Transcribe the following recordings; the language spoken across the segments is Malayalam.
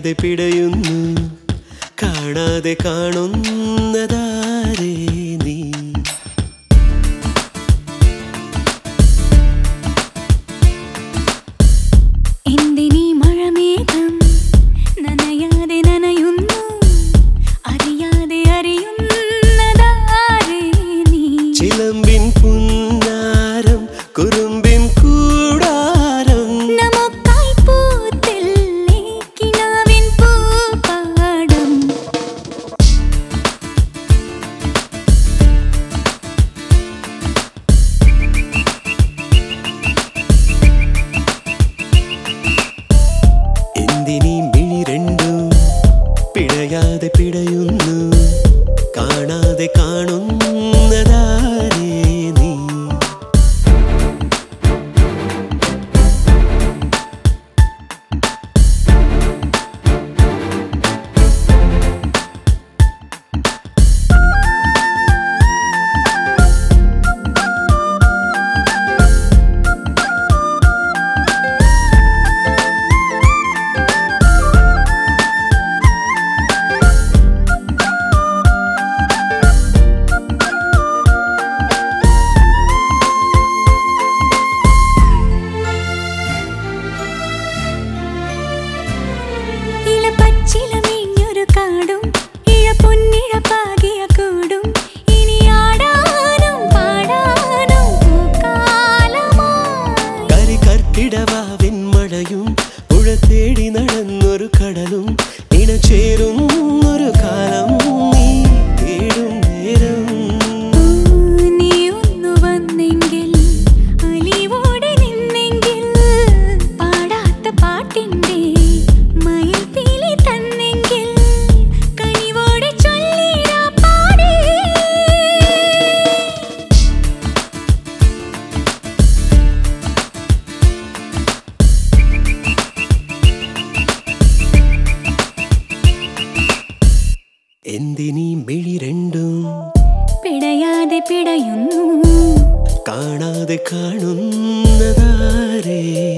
കാണാതെ പിടയുന്നു കാണാതെ കാണുന്നതാരേ? പിടയാതെ പിടയുന്നു. കാണാതെ കാണുന്നത് എന്തിനീ മിഴി രണ്ടും. പിടയാതെ പിടയുന്നു. കാണാതെ കാണുന്നതാരേ?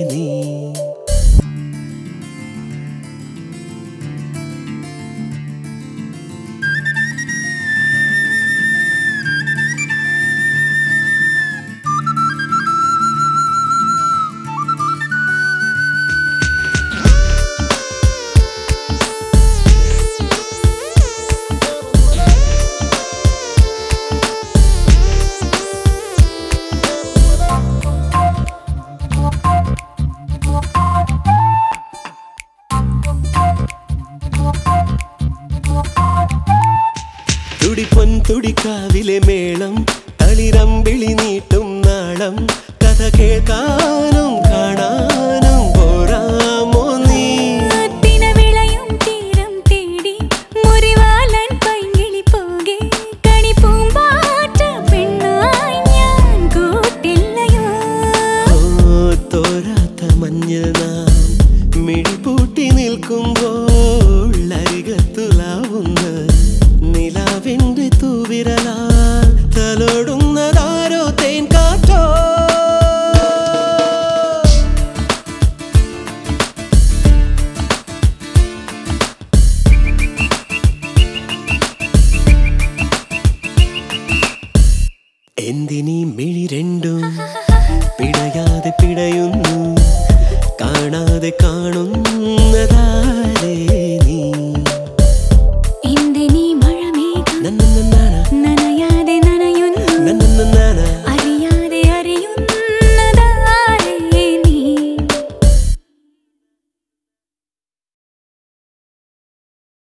തടി പൊൻതുടിക്കാവിലെ മേളം തളിരം വിളി നീട്ടും നാളം കഥ കേൾക്കാനും എന്തിനീ മിഴി രണ്ടും? പിടയാതെ പിടയുന്നു കാണാതെ കാണുന്നതാ.